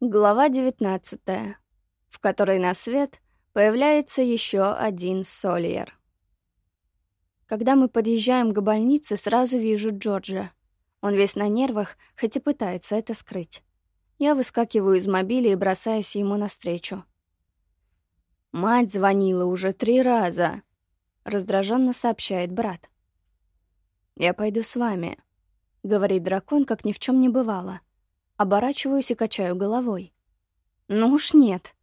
Глава 19, в которой на свет появляется еще один Сольер. Когда мы подъезжаем к больнице, сразу вижу Джорджа. Он весь на нервах, хоть и пытается это скрыть. Я выскакиваю из мобиля и бросаюсь ему навстречу. «Мать звонила уже три раза», — раздраженно сообщает брат. «Я пойду с вами», — говорит дракон, как ни в чем не бывало. Оборачиваюсь и качаю головой. «Ну уж нет».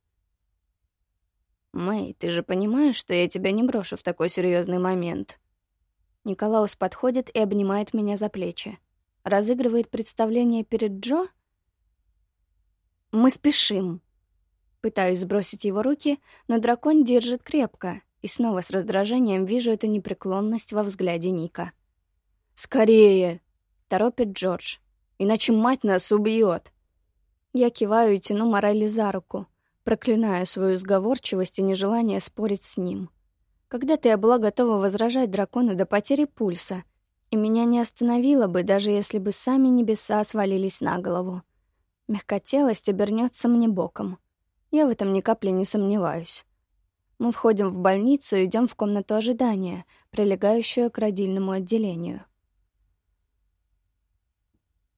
«Мэй, ты же понимаешь, что я тебя не брошу в такой серьезный момент?» Николаус подходит и обнимает меня за плечи. Разыгрывает представление перед Джо? «Мы спешим». Пытаюсь сбросить его руки, но дракон держит крепко, и снова с раздражением вижу эту непреклонность во взгляде Ника. «Скорее!» — торопит Джордж иначе мать нас убьет. Я киваю и тяну Морелли за руку, проклиная свою сговорчивость и нежелание спорить с ним. Когда-то я была готова возражать дракону до потери пульса, и меня не остановило бы, даже если бы сами небеса свалились на голову. Мягкотелость обернется мне боком. Я в этом ни капли не сомневаюсь. Мы входим в больницу и идем в комнату ожидания, прилегающую к родильному отделению.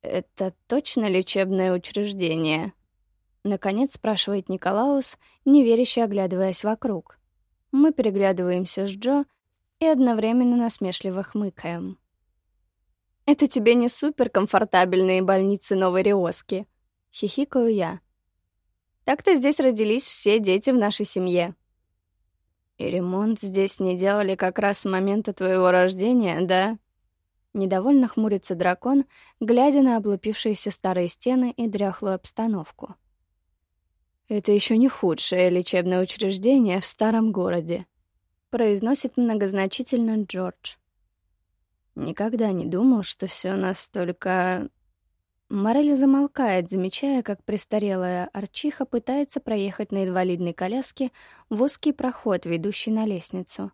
«Это точно лечебное учреждение?» Наконец спрашивает Николаус, неверяще оглядываясь вокруг. Мы переглядываемся с Джо и одновременно насмешливо хмыкаем. «Это тебе не суперкомфортабельные больницы Новой Риоски», — хихикаю я. «Так-то здесь родились все дети в нашей семье». «И ремонт здесь не делали как раз с момента твоего рождения, да?» Недовольно хмурится дракон, глядя на облупившиеся старые стены и дряхлую обстановку. «Это еще не худшее лечебное учреждение в старом городе», — произносит многозначительно Джордж. «Никогда не думал, что все настолько...» Морелли замолкает, замечая, как престарелая арчиха пытается проехать на инвалидной коляске в узкий проход, ведущий на лестницу.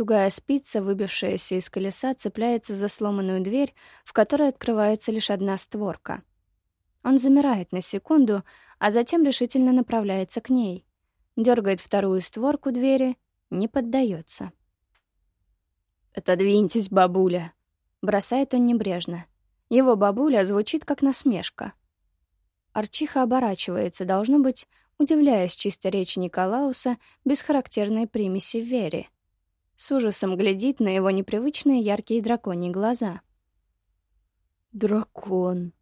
Тугая спица, выбившаяся из колеса, цепляется за сломанную дверь, в которой открывается лишь одна створка. Он замирает на секунду, а затем решительно направляется к ней. Дергает вторую створку двери, не поддается. «Отодвиньтесь, бабуля!» — бросает он небрежно. Его бабуля звучит как насмешка. Арчиха оборачивается, должно быть, удивляясь чисто речи Николауса без характерной примеси в вере с ужасом глядит на его непривычные яркие драконьи глаза. «Дракон.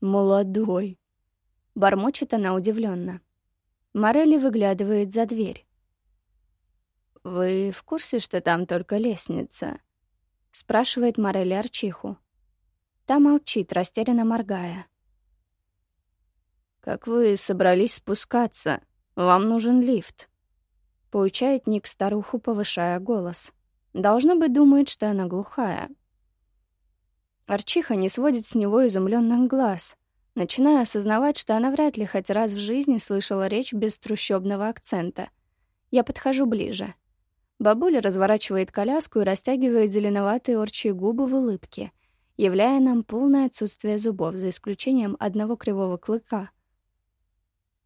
Молодой», — бормочет она удивленно. Морелли выглядывает за дверь. «Вы в курсе, что там только лестница?» — спрашивает Морелли Арчиху. Та молчит, растерянно моргая. «Как вы собрались спускаться? Вам нужен лифт». — поучает Ник старуху, повышая голос. Должно быть, думает, что она глухая. Арчиха не сводит с него изумленных глаз, начиная осознавать, что она вряд ли хоть раз в жизни слышала речь без трущобного акцента. Я подхожу ближе. Бабуля разворачивает коляску и растягивает зеленоватые орчьи губы в улыбке, являя нам полное отсутствие зубов, за исключением одного кривого клыка.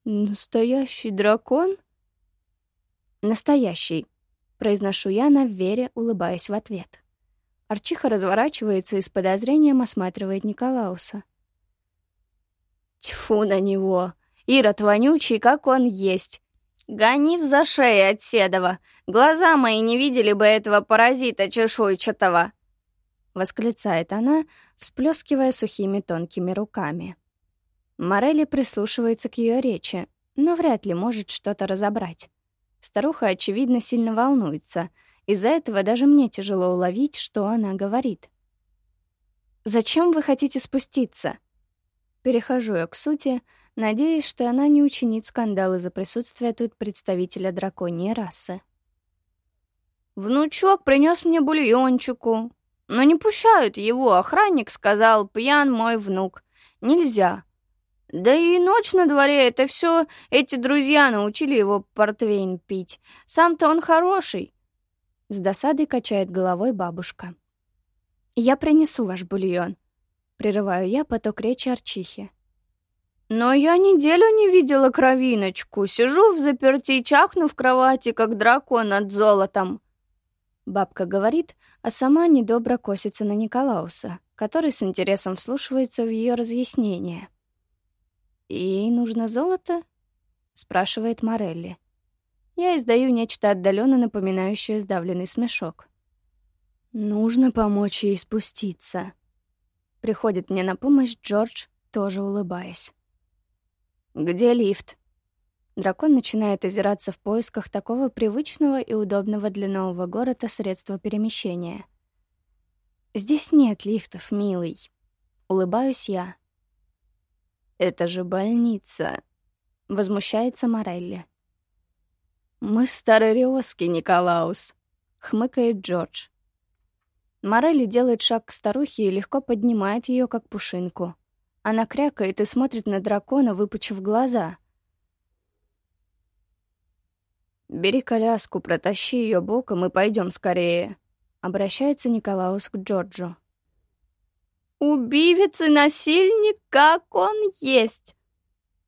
«Настоящий дракон?» «Настоящий», — произношу я на вере, улыбаясь в ответ. Арчиха разворачивается и с подозрением осматривает Николауса. «Тьфу на него! Ирод вонючий, как он есть! Гони в за шеи от Седова! Глаза мои не видели бы этого паразита чешуйчатого!» Восклицает она, всплескивая сухими тонкими руками. Морелли прислушивается к ее речи, но вряд ли может что-то разобрать. Старуха, очевидно, сильно волнуется. Из-за этого даже мне тяжело уловить, что она говорит. «Зачем вы хотите спуститься?» Перехожу я к сути, надеясь, что она не учинит скандал из-за присутствия тут представителя драконьей расы. «Внучок принес мне бульончику, но не пущают его, охранник сказал, пьян мой внук. Нельзя. Да и ночь на дворе, это все эти друзья научили его портвейн пить. Сам-то он хороший. С досадой качает головой бабушка. «Я принесу ваш бульон», — прерываю я поток речи Арчихи. Но я неделю не видела кровиночку. Сижу в заперти и чахну в кровати, как дракон над золотом. Бабка говорит, а сама недобро косится на Николауса, который с интересом вслушивается в ее разъяснение. «Ей нужно золото?» — спрашивает Морелли. Я издаю нечто отдаленно напоминающее сдавленный смешок. «Нужно помочь ей спуститься». Приходит мне на помощь Джордж, тоже улыбаясь. «Где лифт?» Дракон начинает озираться в поисках такого привычного и удобного для нового города средства перемещения. «Здесь нет лифтов, милый». Улыбаюсь я. «Это же больница», — возмущается Морелли. «Мы в Старой Риоске, Николаус», — хмыкает Джордж. Морелли делает шаг к старухе и легко поднимает ее, как пушинку. Она крякает и смотрит на дракона, выпучив глаза. «Бери коляску, протащи ее боком и пойдем скорее», — обращается Николаус к Джорджу. «Убивец и насильник, как он есть!»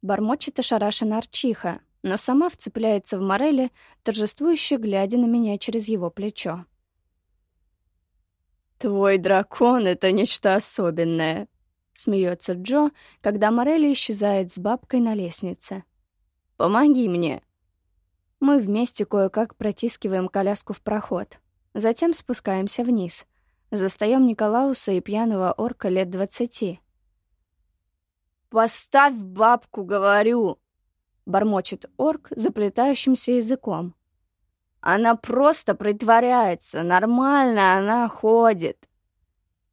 Бормочет ошарашена Арчиха, но сама вцепляется в Морели, торжествующе глядя на меня через его плечо. «Твой дракон — это нечто особенное», — смеется Джо, когда Морелли исчезает с бабкой на лестнице. «Помоги мне». Мы вместе кое-как протискиваем коляску в проход. Затем спускаемся вниз. Застаем Николауса и пьяного орка лет двадцати. «Поставь бабку, говорю!» — бормочет орк заплетающимся языком. «Она просто притворяется, нормально она ходит!»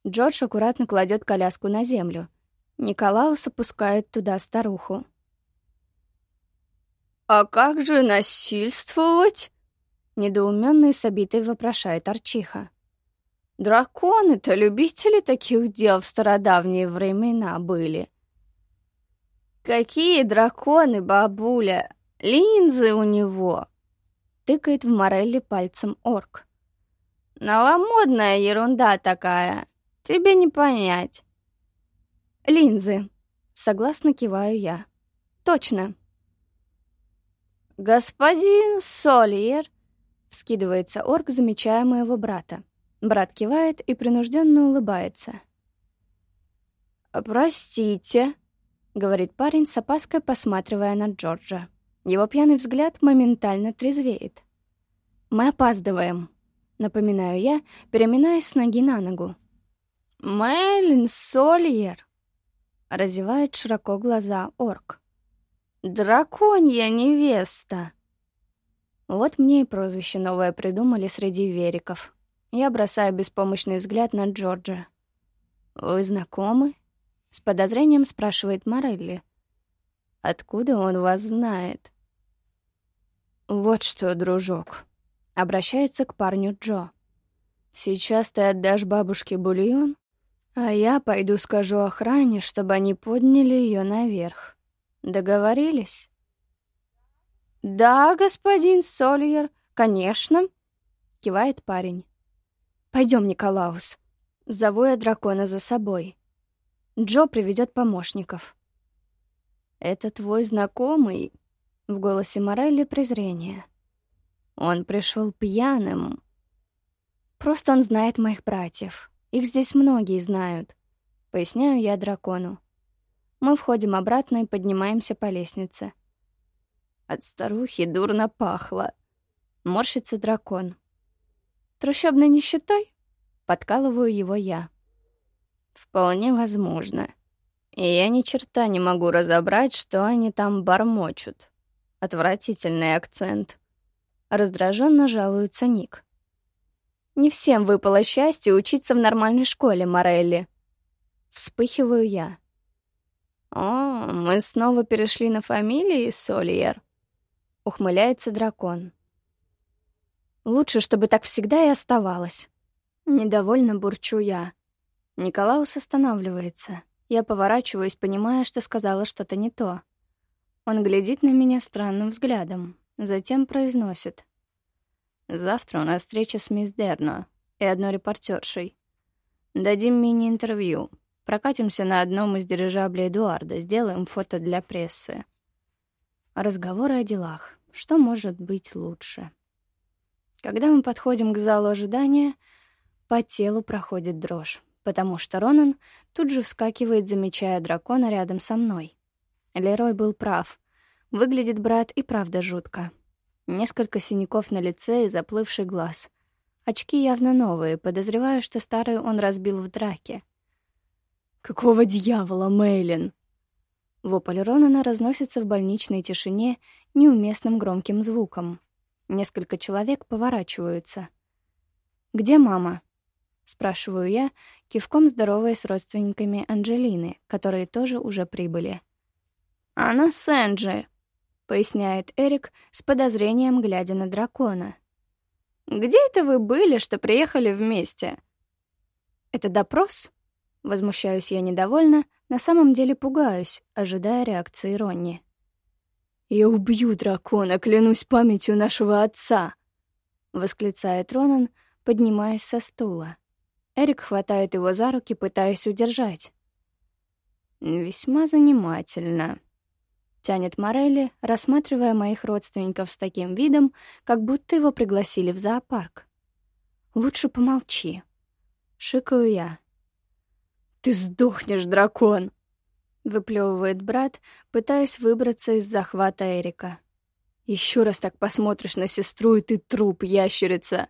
Джордж аккуратно кладет коляску на землю. Николаус опускает туда старуху. «А как же насильствовать?» Недоуменно и с обитой вопрошает Арчиха. «Драконы-то любители таких дел в стародавние времена были». «Какие драконы, бабуля! Линзы у него!» Тыкает в Морелли пальцем орк. «Новомодная ерунда такая, Тебе не понять. Линзы. Согласно киваю я. Точно. Господин Сольер, вскидывается орк, замечая моего брата. Брат кивает и принужденно улыбается. «Простите», — говорит парень с опаской, посматривая на Джорджа. Его пьяный взгляд моментально трезвеет. «Мы опаздываем», — напоминаю я, переминаясь с ноги на ногу. «Мэлин Сольер!» — разевает широко глаза орк. «Драконья невеста!» Вот мне и прозвище новое придумали среди вериков. Я бросаю беспомощный взгляд на Джорджа. «Вы знакомы?» — с подозрением спрашивает Морелли. «Откуда он вас знает?» «Вот что, дружок», — обращается к парню Джо. «Сейчас ты отдашь бабушке бульон, а я пойду скажу охране, чтобы они подняли ее наверх. Договорились? Да, господин Сольер, конечно, кивает парень. Пойдем, Николаус. Зову я дракона за собой. Джо приведет помощников. Это твой знакомый? В голосе Морелли презрение. Он пришел пьяным. Просто он знает моих братьев. Их здесь многие знают. Поясняю я дракону. Мы входим обратно и поднимаемся по лестнице. От старухи дурно пахло. Морщится дракон. Трущобной нищетой? Подкалываю его я. Вполне возможно. И я ни черта не могу разобрать, что они там бормочут. Отвратительный акцент. Раздраженно жалуется Ник. Не всем выпало счастье учиться в нормальной школе, Морелли. Вспыхиваю я. «О, мы снова перешли на фамилии, Сольер?» Ухмыляется дракон. «Лучше, чтобы так всегда и оставалось». Недовольно бурчу я. Николаус останавливается. Я поворачиваюсь, понимая, что сказала что-то не то. Он глядит на меня странным взглядом, затем произносит. Завтра у нас встреча с мисс Дерно и одной репортершей. Дадим мини-интервью. Прокатимся на одном из дирижаблей Эдуарда, сделаем фото для прессы. Разговоры о делах. Что может быть лучше? Когда мы подходим к залу ожидания, по телу проходит дрожь, потому что Ронан тут же вскакивает, замечая дракона рядом со мной. Лерой был прав. Выглядит брат и правда жутко. Несколько синяков на лице и заплывший глаз. Очки явно новые, подозреваю, что старые он разбил в драке. «Какого дьявола, Мейлин?» Вопль Ронана разносится в больничной тишине неуместным громким звуком. Несколько человек поворачиваются. «Где мама?» — спрашиваю я, кивком здороваясь с родственниками Анджелины, которые тоже уже прибыли. «Она с Энджи», — поясняет Эрик с подозрением, глядя на дракона. «Где это вы были, что приехали вместе?» «Это допрос?» — возмущаюсь я недовольно, на самом деле пугаюсь, ожидая реакции Ронни. «Я убью дракона, клянусь памятью нашего отца!» — восклицает Ронан, поднимаясь со стула. Эрик хватает его за руки, пытаясь удержать. «Весьма занимательно», — тянет Морелли, рассматривая моих родственников с таким видом, как будто его пригласили в зоопарк. «Лучше помолчи», — шикаю я. «Ты сдохнешь, дракон!» — выплевывает брат, пытаясь выбраться из захвата Эрика. «Еще раз так посмотришь на сестру, и ты труп, ящерица!»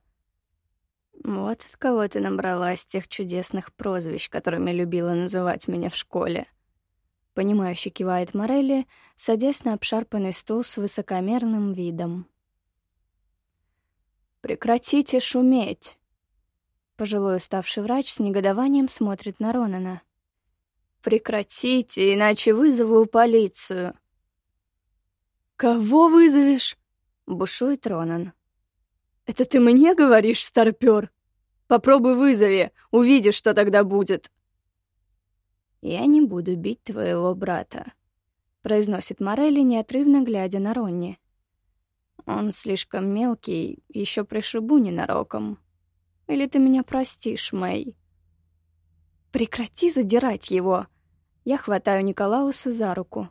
«Вот от кого ты набралась тех чудесных прозвищ, которыми любила называть меня в школе?» Понимающе кивает Морелли, садясь на обшарпанный стул с высокомерным видом. «Прекратите шуметь!» Пожилой уставший врач с негодованием смотрит на Ронана. «Прекратите, иначе вызову полицию». «Кого вызовешь?» — бушует Ронан. «Это ты мне говоришь, старпёр? Попробуй вызови, увидишь, что тогда будет». «Я не буду бить твоего брата», — произносит Морелли, неотрывно глядя на Ронни. «Он слишком мелкий, еще пришибу ненароком. Или ты меня простишь, Мэй?» «Прекрати задирать его!» Я хватаю Николауса за руку.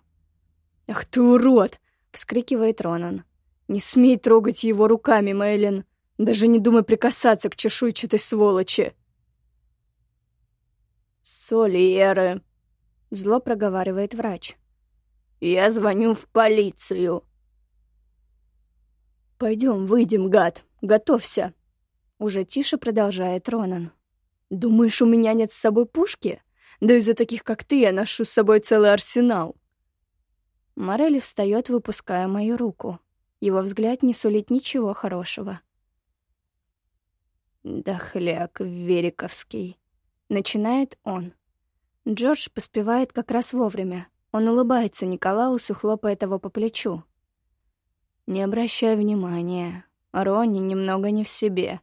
«Ах ты урод!» — вскрикивает Ронан. «Не смей трогать его руками, Мэйлин! Даже не думай прикасаться к чешуйчатой сволочи!» «Солиеры!» — зло проговаривает врач. «Я звоню в полицию!» «Пойдем, выйдем, гад! Готовься!» Уже тише продолжает Ронан. «Думаешь, у меня нет с собой пушки? Да из-за таких, как ты, я ношу с собой целый арсенал». Морелли встает, выпуская мою руку. Его взгляд не сулит ничего хорошего. «Дохляк Вериковский», — начинает он. Джордж поспевает как раз вовремя. Он улыбается Николаусу, хлопает его по плечу. «Не обращай внимания. Ронни немного не в себе.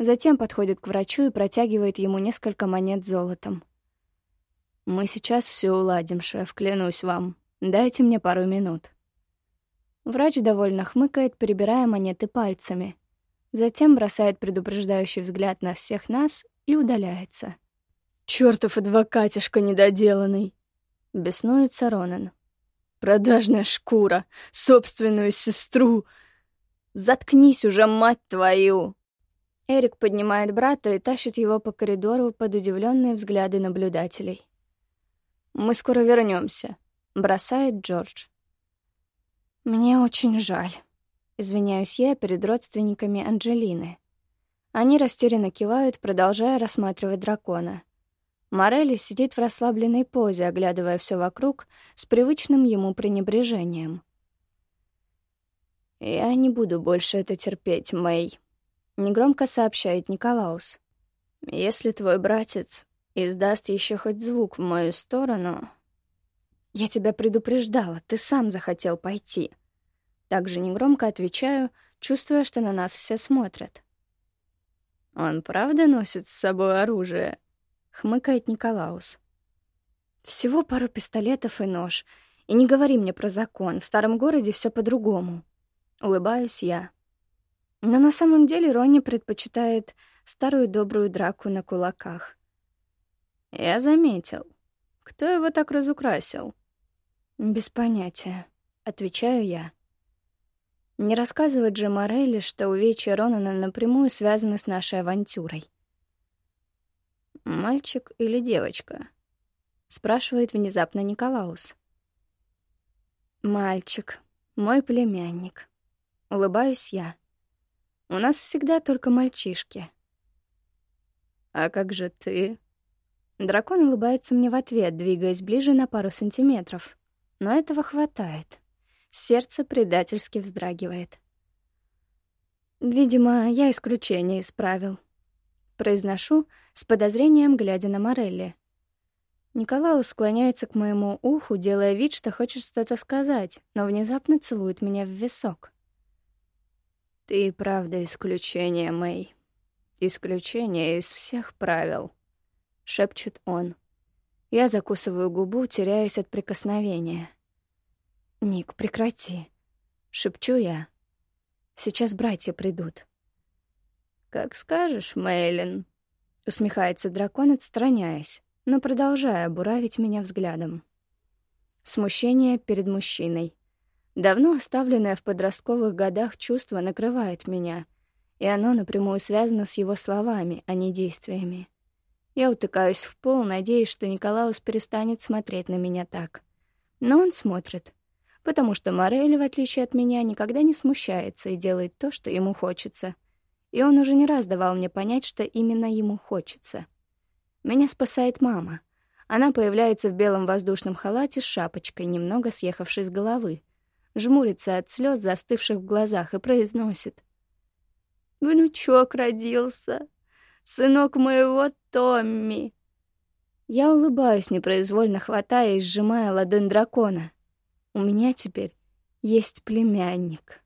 Затем подходит к врачу и протягивает ему несколько монет золотом. «Мы сейчас все уладим, шеф, клянусь вам. Дайте мне пару минут». Врач довольно хмыкает, перебирая монеты пальцами. Затем бросает предупреждающий взгляд на всех нас и удаляется. «Чёртов адвокатишка недоделанный!» — беснуется Ронан. «Продажная шкура! Собственную сестру! Заткнись уже, мать твою!» Эрик поднимает брата и тащит его по коридору под удивленные взгляды наблюдателей. «Мы скоро вернемся, бросает Джордж. «Мне очень жаль», — извиняюсь я перед родственниками Анджелины. Они растерянно кивают, продолжая рассматривать дракона. Морелли сидит в расслабленной позе, оглядывая все вокруг с привычным ему пренебрежением. «Я не буду больше это терпеть, Мэй», Негромко сообщает Николаус. «Если твой братец издаст еще хоть звук в мою сторону...» «Я тебя предупреждала, ты сам захотел пойти». Также негромко отвечаю, чувствуя, что на нас все смотрят. «Он правда носит с собой оружие?» — хмыкает Николаус. «Всего пару пистолетов и нож. И не говори мне про закон, в старом городе все по-другому». Улыбаюсь я. Но на самом деле Ронни предпочитает старую добрую драку на кулаках. Я заметил. Кто его так разукрасил? Без понятия, отвечаю я. Не рассказывать же Морелли, что увечья Ронана напрямую связаны с нашей авантюрой. «Мальчик или девочка?» — спрашивает внезапно Николаус. «Мальчик, мой племянник». Улыбаюсь я. У нас всегда только мальчишки. «А как же ты?» Дракон улыбается мне в ответ, двигаясь ближе на пару сантиметров. Но этого хватает. Сердце предательски вздрагивает. Видимо, я исключение исправил. Произношу с подозрением, глядя на Морелли. Николаус склоняется к моему уху, делая вид, что хочет что-то сказать, но внезапно целует меня в висок. «Ты правда исключение, Мэй. Исключение из всех правил» шепчет он. Я закусываю губу, теряясь от прикосновения. «Ник, прекрати!» — шепчу я. «Сейчас братья придут». «Как скажешь, Мейлин», — усмехается дракон, отстраняясь, но продолжая буравить меня взглядом. Смущение перед мужчиной. Давно оставленное в подростковых годах чувство накрывает меня, и оно напрямую связано с его словами, а не действиями. Я утыкаюсь в пол, надеясь, что Николаус перестанет смотреть на меня так. Но он смотрит, потому что Морель, в отличие от меня, никогда не смущается и делает то, что ему хочется. И он уже не раз давал мне понять, что именно ему хочется. Меня спасает мама. Она появляется в белом воздушном халате с шапочкой, немного съехавшей с головы, жмурится от слез, застывших в глазах, и произносит. «Внучок родился!» Сынок моего Томми!» Я улыбаюсь, непроизвольно хватая и сжимая ладонь дракона. У меня теперь есть племянник.